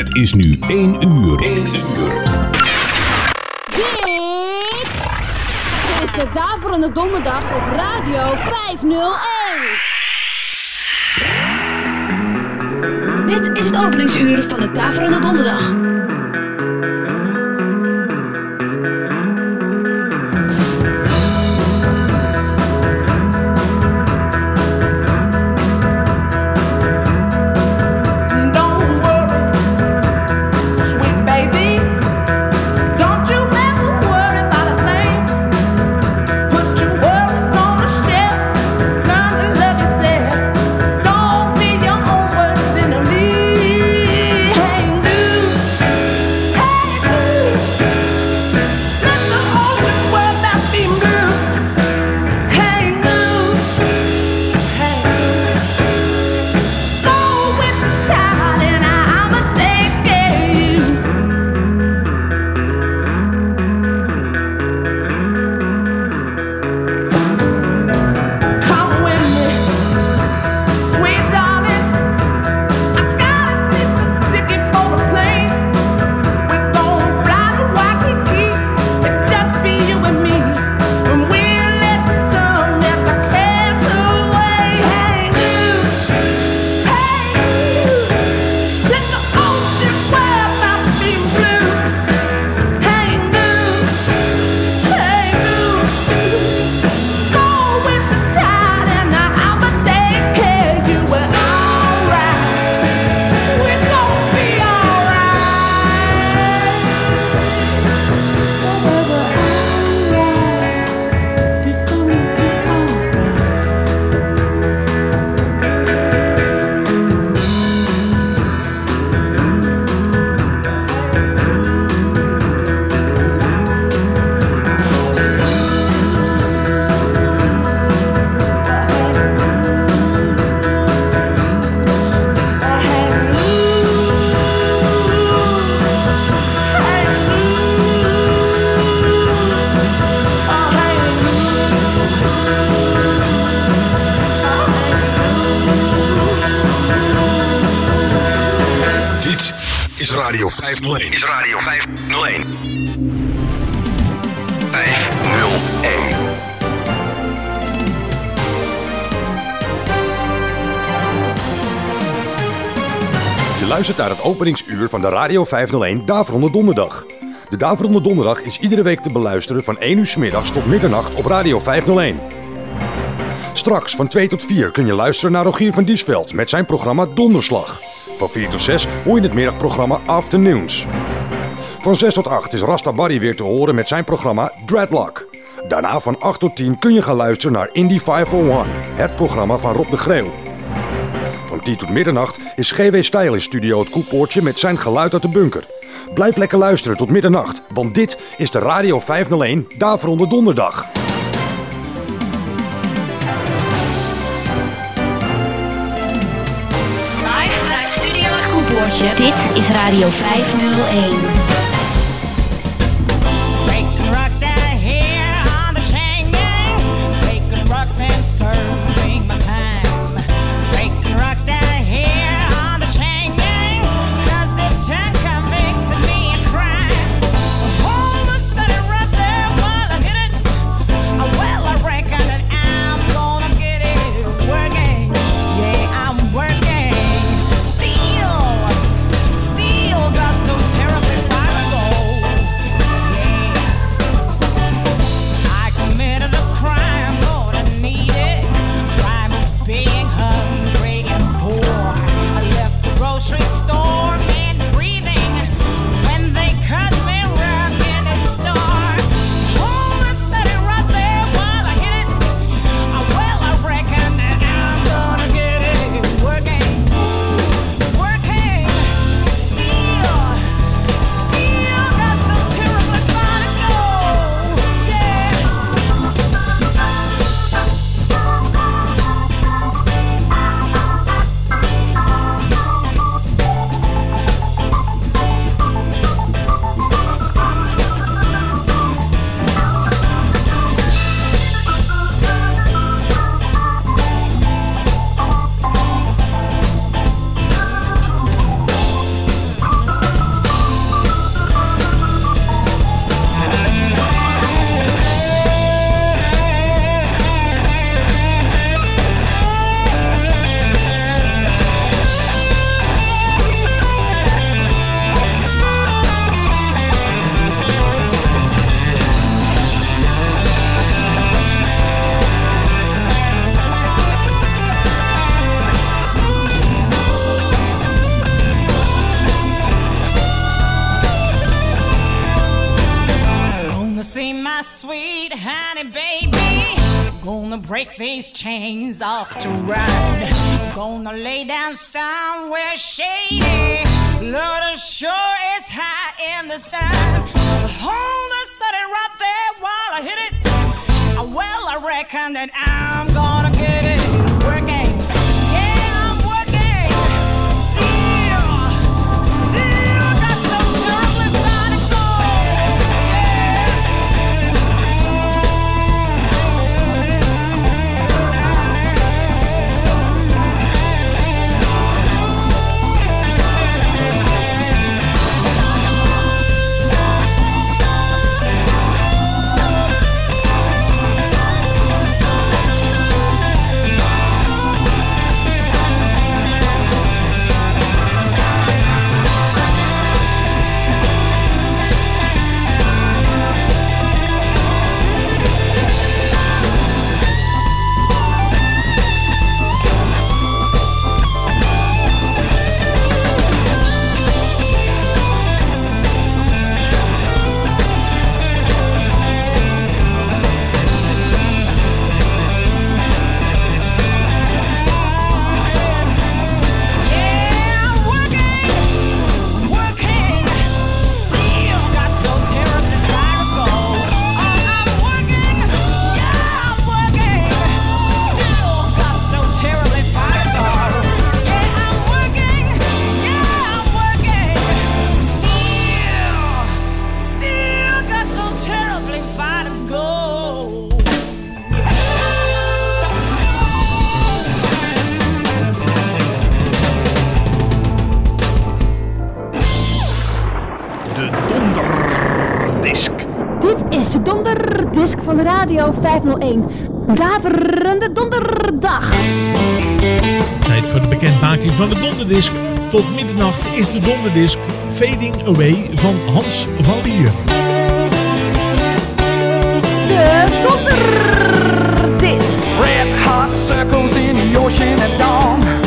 Het is nu 1 uur. 1 uur. Dit is de Daverende Donderdag op Radio 501. Dit is het openingsuur van de Daverende Donderdag. 501. is Radio 501. 501. Je luistert naar het openingsuur van de Radio 501 Daverende Donderdag. De Daverende Donderdag is iedere week te beluisteren van 1 uur 's middags tot middernacht op Radio 501. Straks van 2 tot 4 kun je luisteren naar Rogier van Diesveld met zijn programma Donderslag. Van 4 tot 6 hoor je het middagprogramma Afternoons. Van 6 tot 8 is Rasta Barry weer te horen met zijn programma Dreadlock. Daarna van 8 tot 10 kun je gaan luisteren naar Indie 501, het programma van Rob de Greeuw. Van 10 tot middernacht is GW Stijl in studio het Koepoortje met zijn geluid uit de bunker. Blijf lekker luisteren tot middernacht, want dit is de Radio 501 Daverende Donderdag. Dit is Radio 501. Gonna break these chains off to run. Gonna lay down somewhere shady. Lord, the shore is high in the sun. Hold us steady right there while I hit it. Well, I reckon that I'm gonna get it. de donderdisk. Dit is de donderdisk van Radio 501. Daverende donderdag. Tijd voor de bekendmaking van de donderdisk. Tot middernacht is de donderdisk Fading Away van Hans van Lier. De donderdisk. Red hot circles in the ocean at dawn.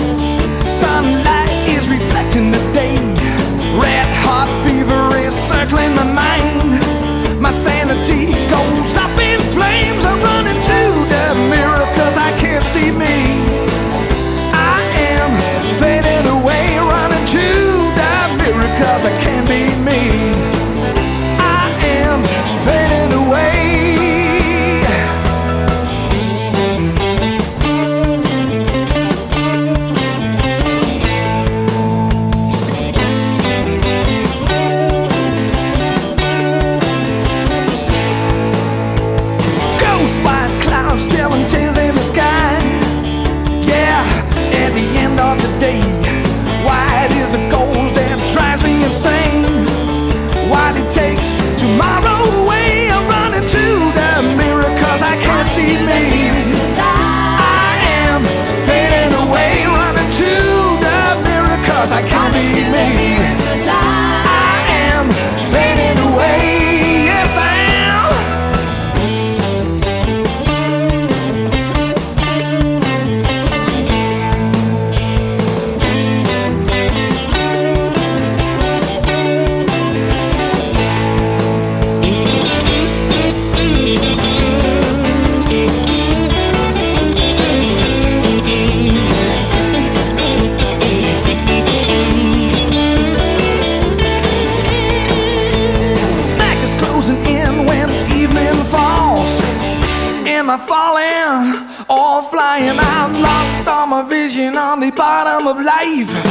of life.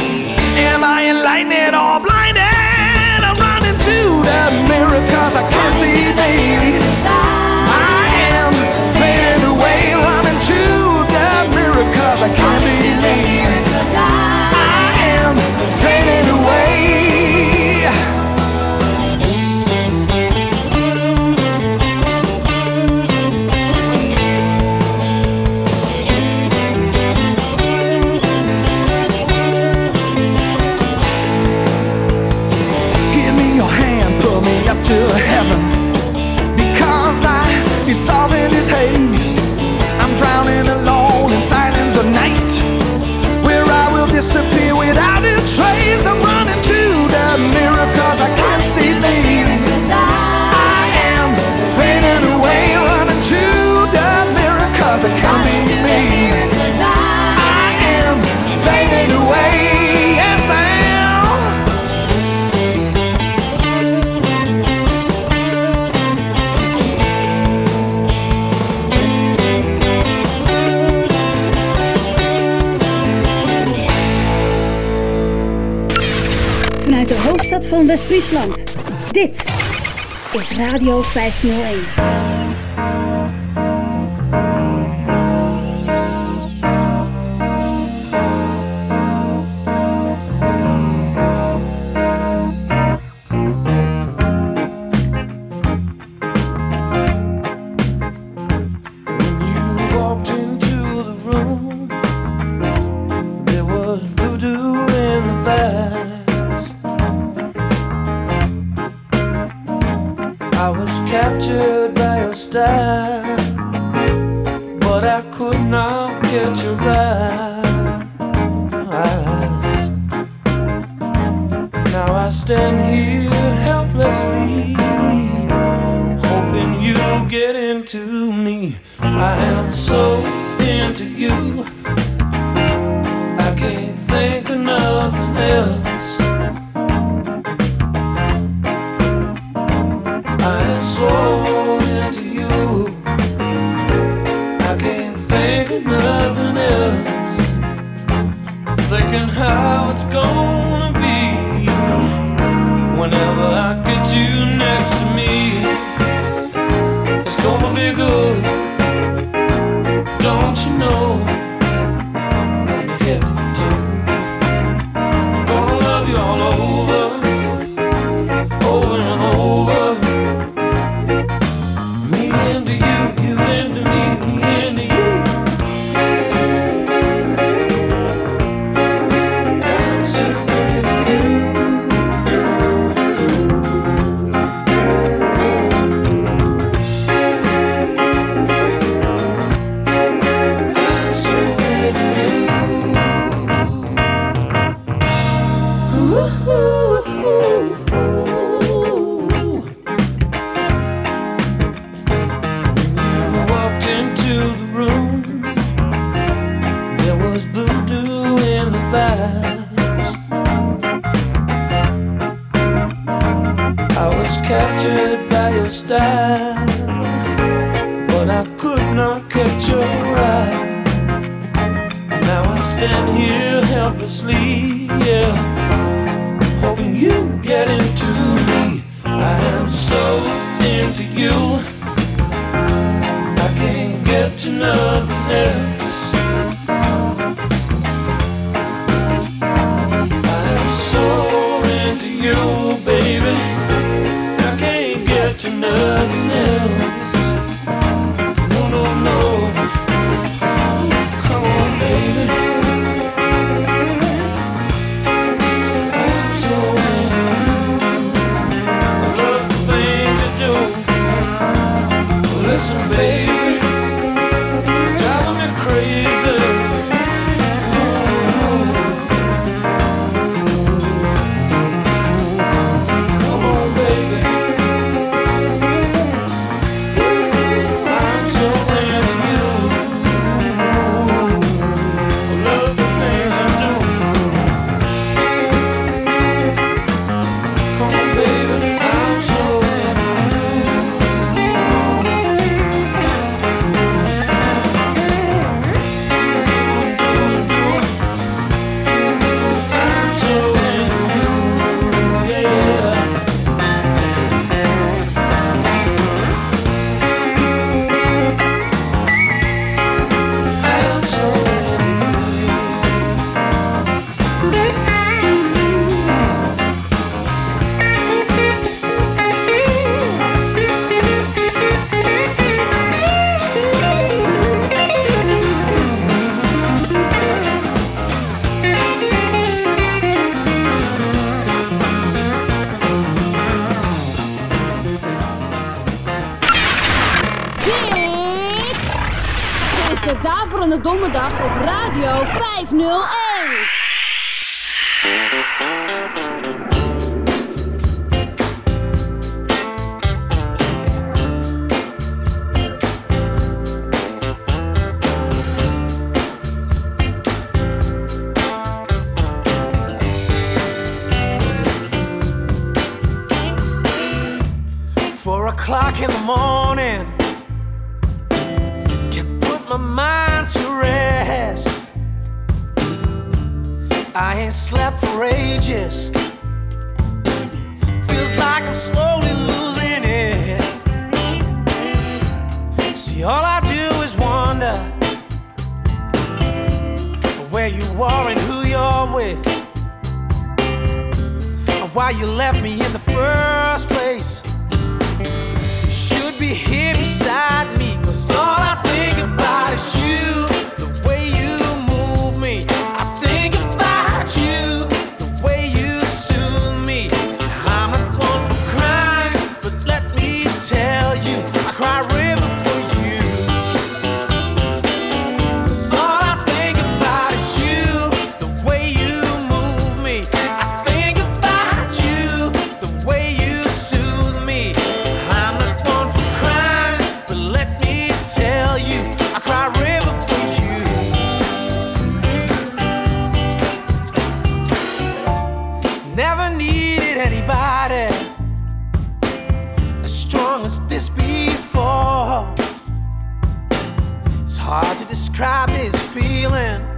West-Friesland. Dit is Radio 501. Op Radio 501. feeling.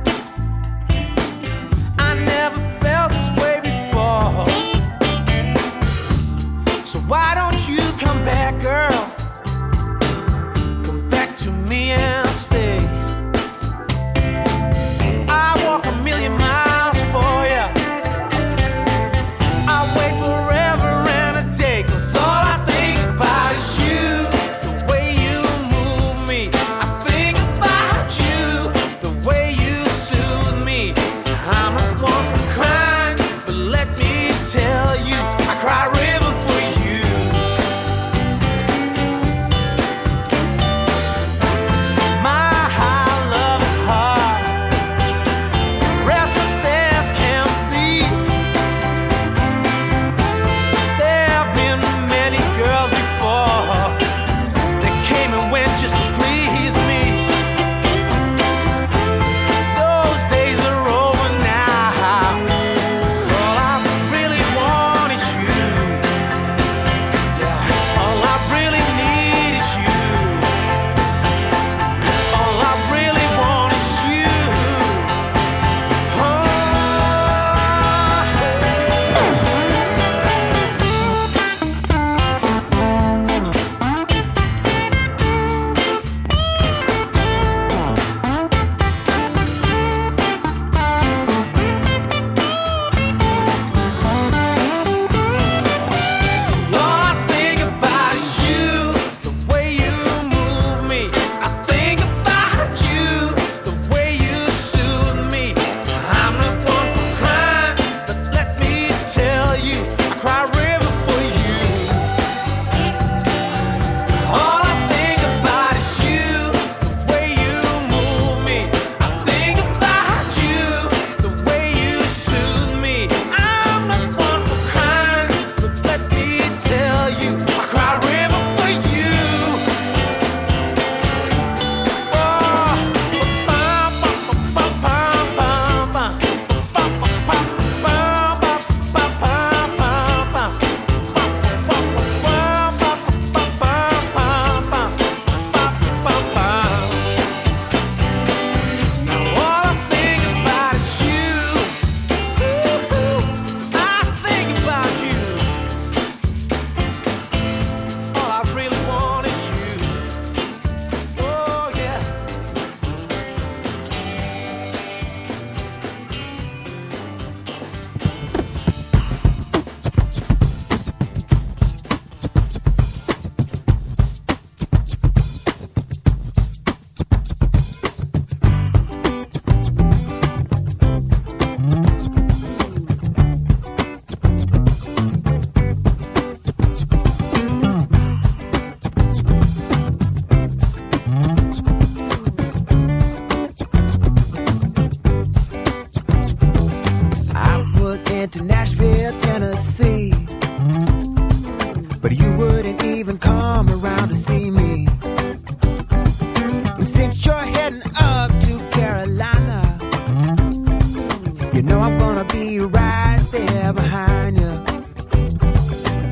know I'm gonna be right there behind you.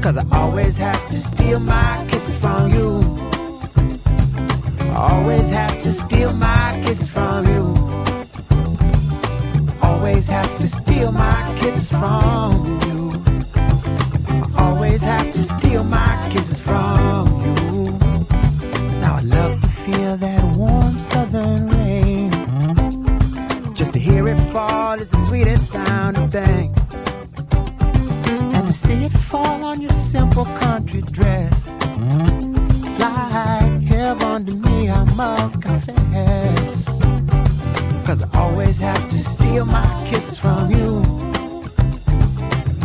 Cause I always have to steal my kisses from you. I always have to steal my kisses from you. Always have to steal my kisses from you. I always have to steal my kisses from you. Now I love to feel that warm sun sweetest sounding thing. And to see it fall on your simple country dress. Like heaven to me, I must confess. Cause I always have to steal my kisses from you.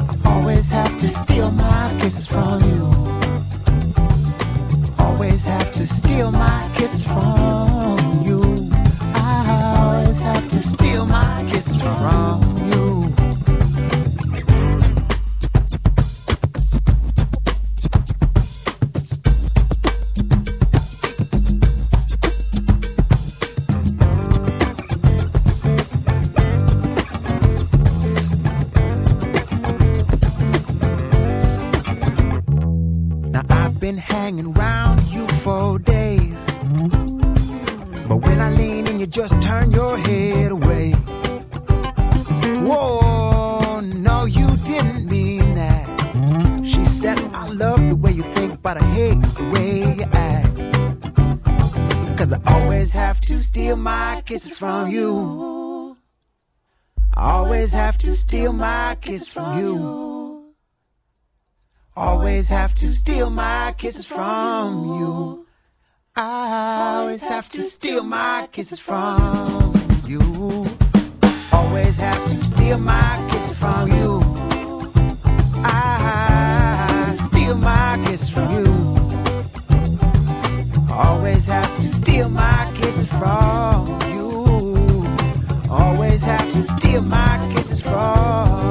I always have to steal my kisses from you. Always have to steal my kisses from you. Always have to steal my kisses from you. I always have to steal my kisses from you. Always have to steal my kisses from you. I steal my kisses from you. Always have to steal my kisses from you. Always have to steal my kisses from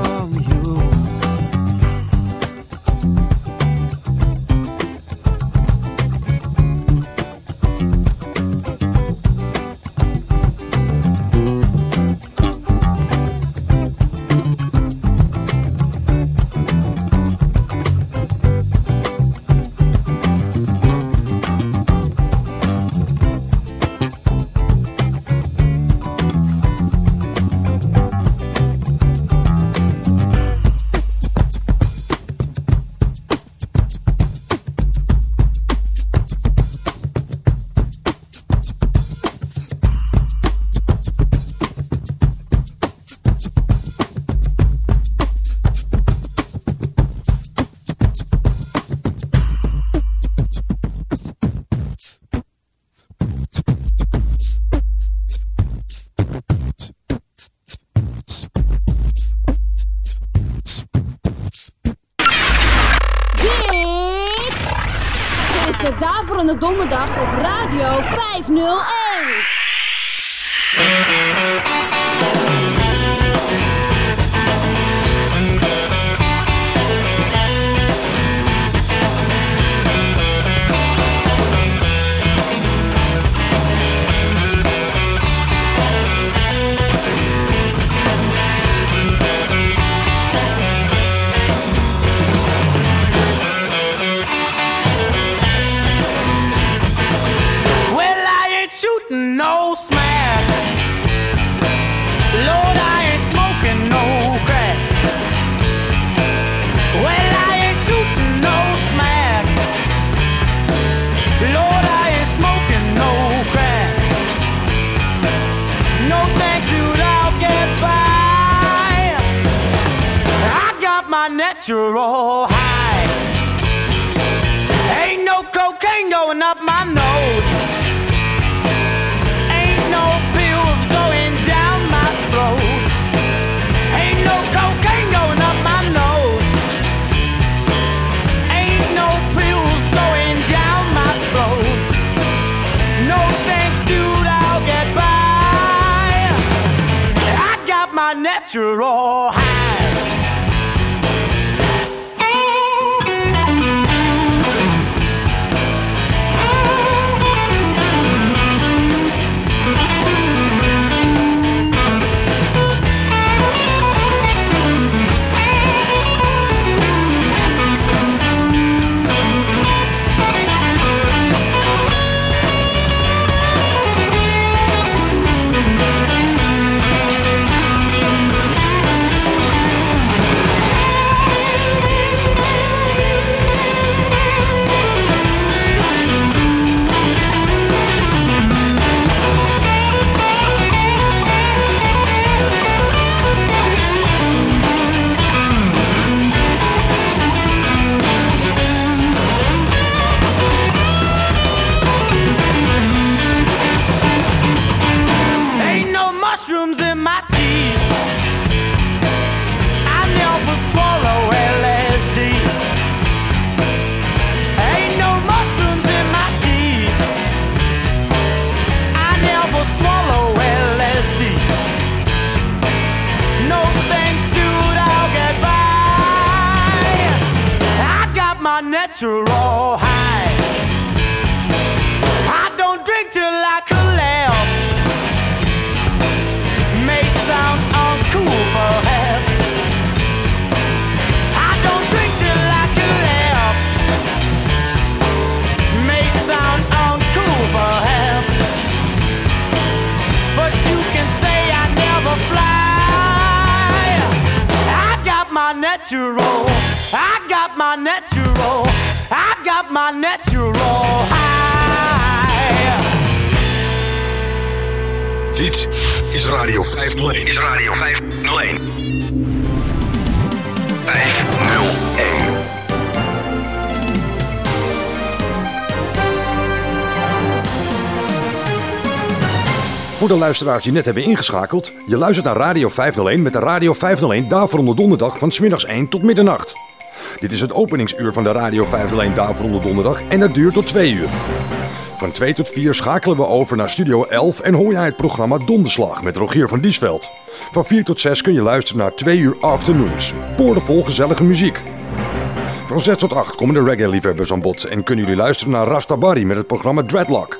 luisteraars die net hebben ingeschakeld, je luistert naar Radio 501 met de Radio 501 Daverende Donderdag van smiddags 1 tot middernacht. Dit is het openingsuur van de Radio 501 Daverende Donderdag en dat duurt tot 2 uur. Van 2 tot 4 schakelen we over naar Studio 11 en hoor jij het programma Donderslag met Rogier van Diesveld. Van 4 tot 6 kun je luisteren naar 2 uur afternoons. Boordevol gezellige muziek. Van 6 tot 8 komen de reggae-liefhebbers aan bod en kunnen jullie luisteren naar Rastabari met het programma Dreadlock.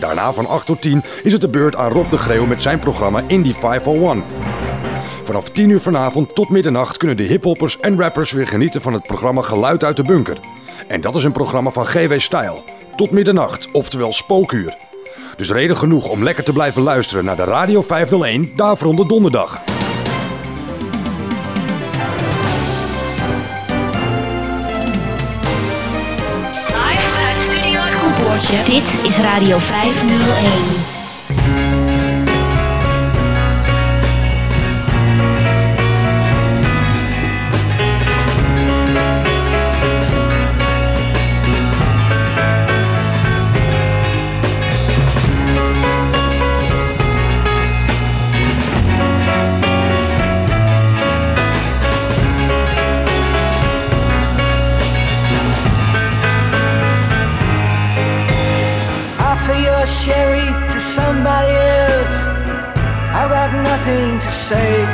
Daarna van 8 tot 10 is het de beurt aan Rob de Greeuw met zijn programma Indie 501. Vanaf 10 uur vanavond tot middernacht kunnen de hiphoppers en rappers weer genieten van het programma Geluid uit de Bunker. En dat is een programma van GW Stijl. Tot middernacht, oftewel spookuur. Dus reden genoeg om lekker te blijven luisteren naar de Radio 501 Daveronde Donderdag. Dit is Radio 501. Nothing to say.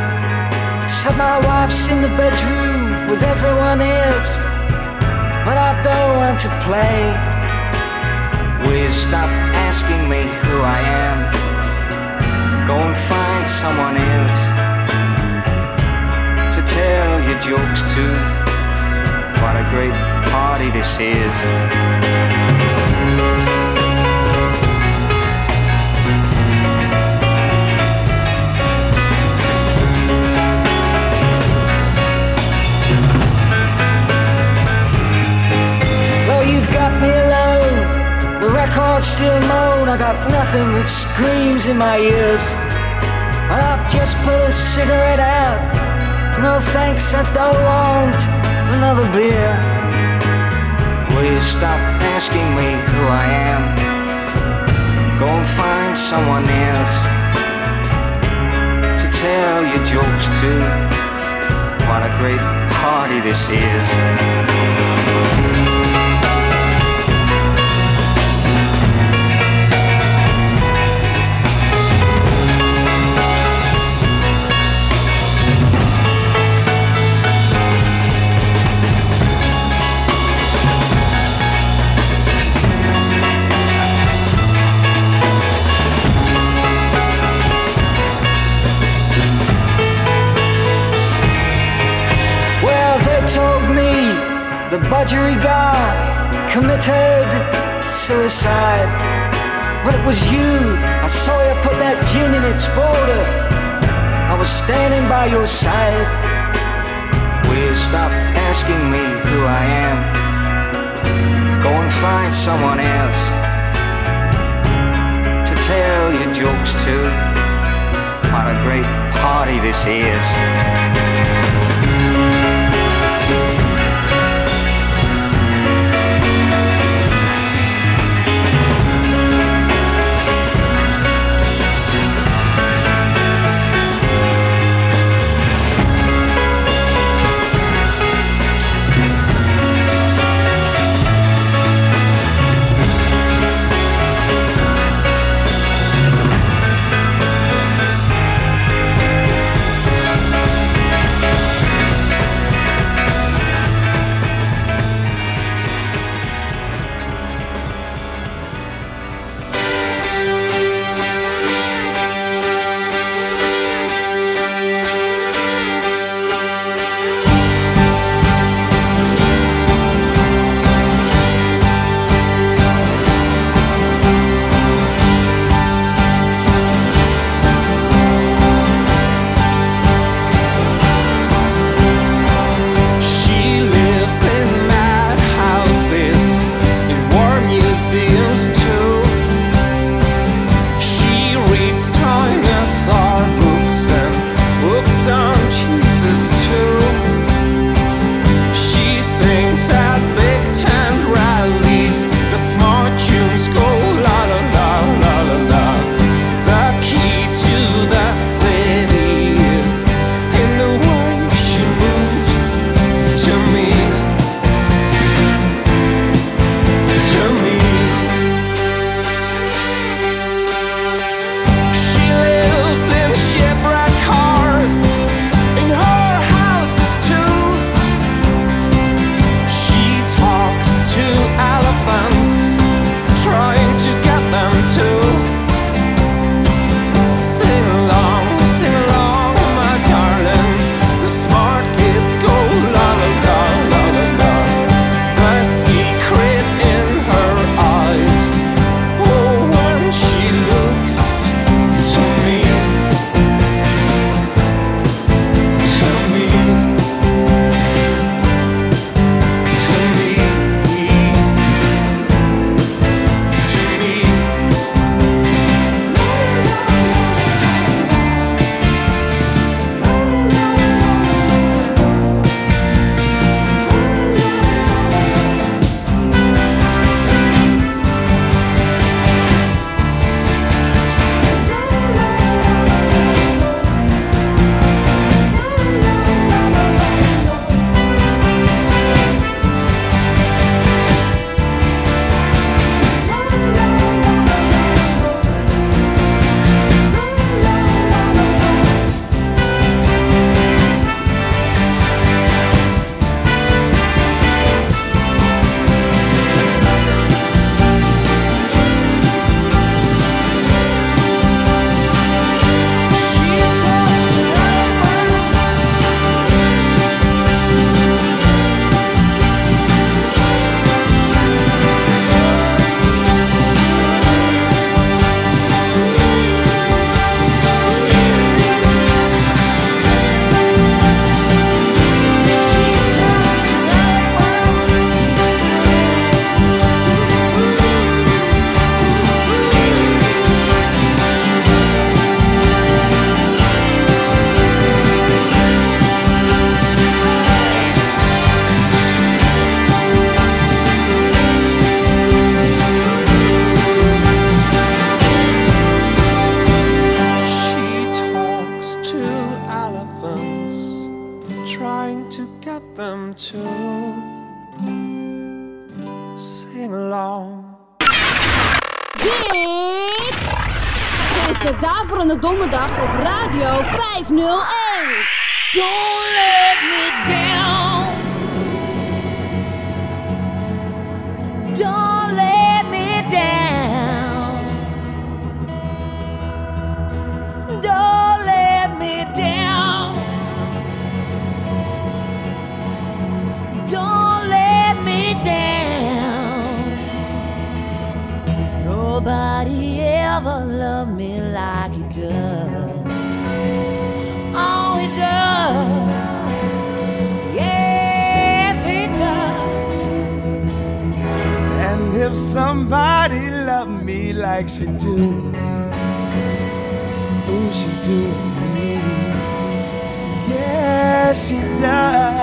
Said my wife's in the bedroom with everyone else. But I don't want to play. Will you stop asking me who I am? Go and find someone else to tell your jokes to. What a great party this is. Got me alone. The records still moan. I got nothing but screams in my ears. And I've just put a cigarette out. No thanks, I don't want another beer. Will you stop asking me who I am? Go and find someone else to tell your jokes to. What a great party this is. The budgerigar committed suicide. When it was you, I saw you put that gin in its folder. I was standing by your side. Will you stop asking me who I am? Go and find someone else to tell your jokes to. What a great party this is. like she do me. Ooh, she do me. Yeah, she does.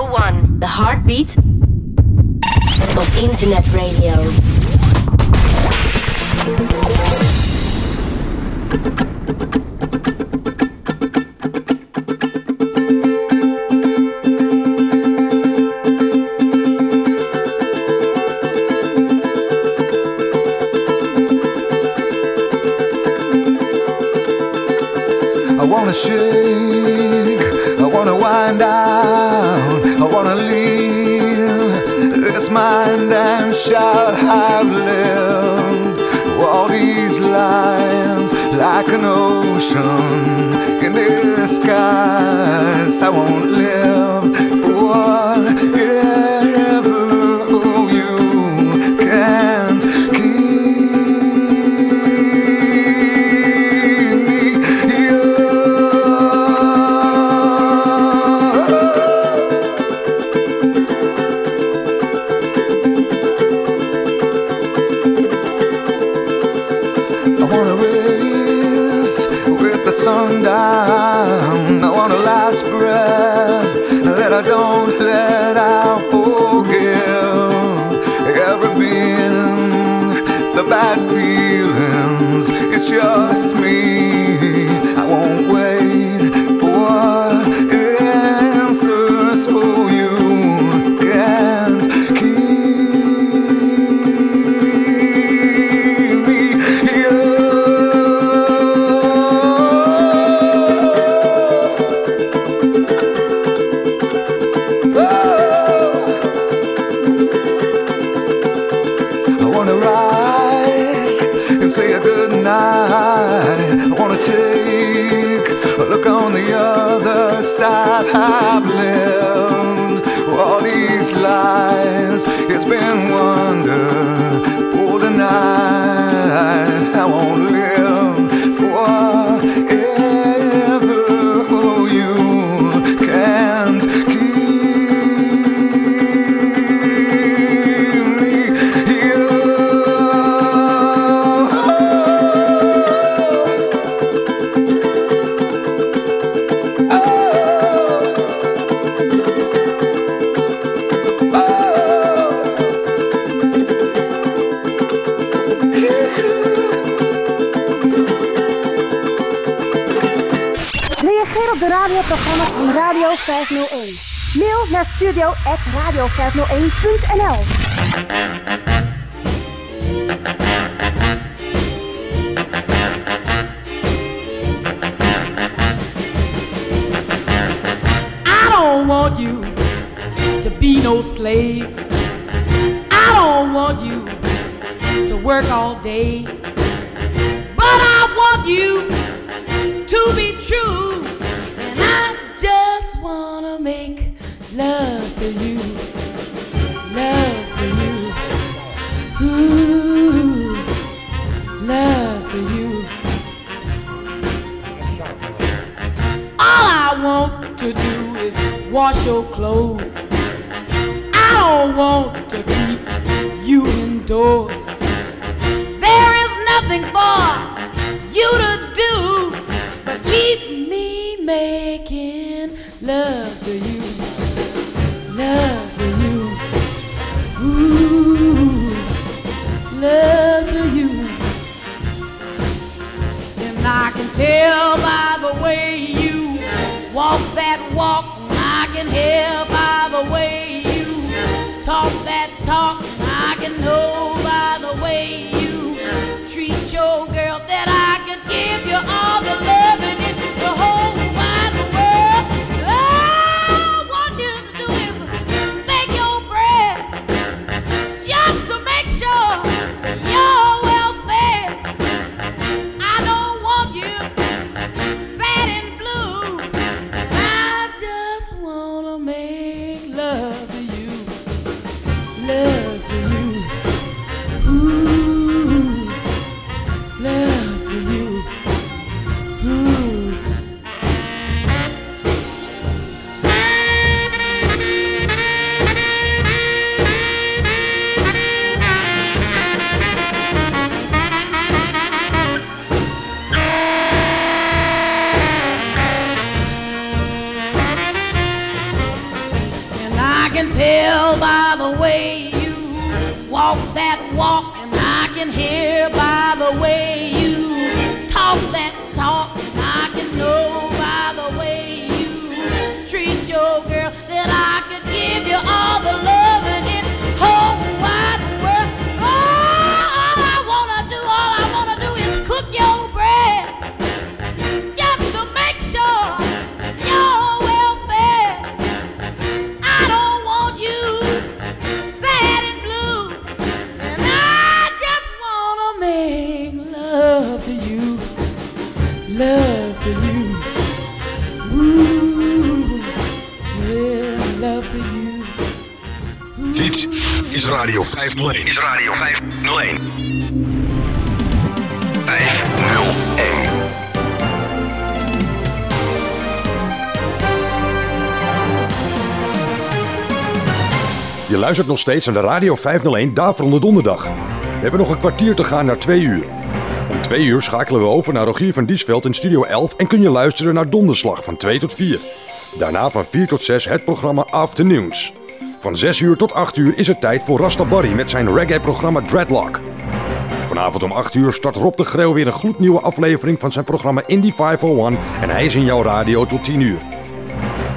101, the heartbeat of internet radio. I wanna shake, I wanna wind up wanna and shall have lived all these lives like an ocean in the skies. I won't live. I wanna take a look on the other side. I've lived all these lives. It's been wonderful tonight. 501. Mail naar studio.radio501.nl I don't want you to be no slave. I don't want you to work all you, love to you. Ooh, yeah, love to you. Dit is Radio 501. Is Radio 501. 501. Je luistert nog steeds aan de Radio 501 Daverende Donderdag. We hebben nog een kwartier te gaan naar 2 uur. 2 uur schakelen we over naar Rogier van Diesveld in Studio 11 en kun je luisteren naar Donderslag van 2 tot 4. Daarna van 4 tot 6 het programma Afternoons. Van 6 uur tot 8 uur is het tijd voor Rasta Barry met zijn reggae-programma Dreadlock. Vanavond om 8 uur start Rob de Greeuw weer een gloednieuwe aflevering van zijn programma Indie 501 en hij is in jouw radio tot 10 uur.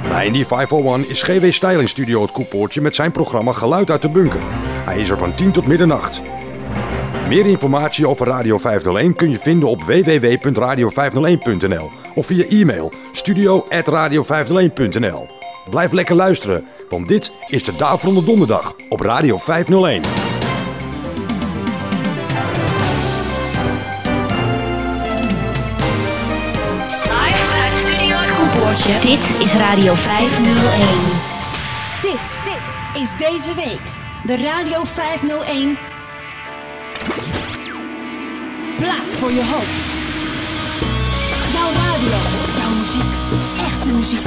Na Indie 501 is GW Stijl in studio het koepoortje met zijn programma Geluid uit de Bunker. Hij is er van 10 tot middernacht. Meer informatie over Radio 501 kun je vinden op www.radio501.nl of via e-mail studio.radio501.nl. Blijf lekker luisteren, want dit is de Daverende Donderdag op Radio 501. Live vanuit Studio Het Koepoortje. Dit is Radio 501. Dit is deze week de Radio 501 Plaat voor je hoop. Jouw radio, jouw muziek, echte muziek.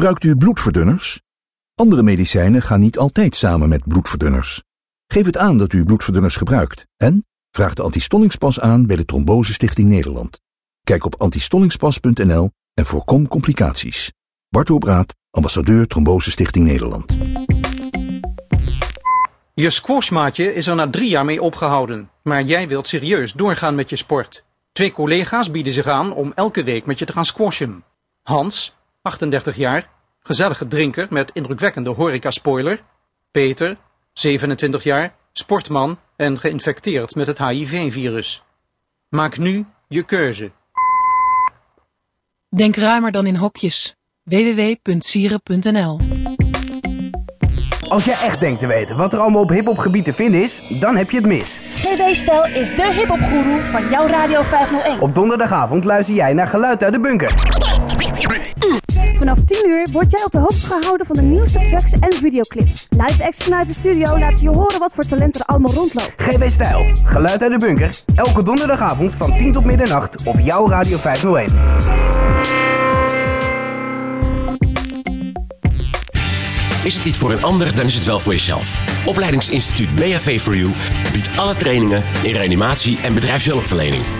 Gebruikt u bloedverdunners? Andere medicijnen gaan niet altijd samen met bloedverdunners. Geef het aan dat u bloedverdunners gebruikt en vraag de antistollingspas aan bij de Trombose Stichting Nederland. Kijk op antistollingspas.nl en voorkom complicaties. Bart Obraat, ambassadeur Trombose Stichting Nederland. Je squashmaatje is er na drie jaar mee opgehouden, maar jij wilt serieus doorgaan met je sport. Twee collega's bieden zich aan om elke week met je te gaan squashen. Hans, 38 jaar, gezellige drinker met indrukwekkende horecaspoiler. Peter, 27 jaar, sportman en geïnfecteerd met het HIV-virus. Maak nu je keuze. Denk ruimer dan in hokjes. www.sieren.nl Als jij echt denkt te weten wat er allemaal op hiphopgebied te vinden is, dan heb je het mis. GB Stijl is de hiphopgoeroe van jouw Radio 501. Op donderdagavond luister jij naar Geluid uit de Bunker. Vanaf 10 uur word jij op de hoogte gehouden van de nieuwste tracks en videoclips. Live acts vanuit de studio laten je horen wat voor talent er allemaal rondloopt. GB Stijl, Geluid uit de Bunker. Elke donderdagavond van 10 tot middernacht op jouw Radio 501. Is het niet voor een ander, dan is het wel voor jezelf. Opleidingsinstituut BHV for You biedt alle trainingen in reanimatie en bedrijfshulpverlening.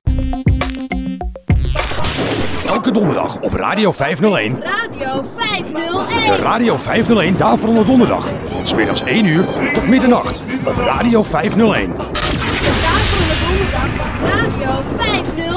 Elke donderdag op Radio 501. Radio 501. De Radio 501 Daverende Donderdag. Van 's middags 1 uur tot middernacht op Radio 501. De Daverende Donderdag. Radio 501.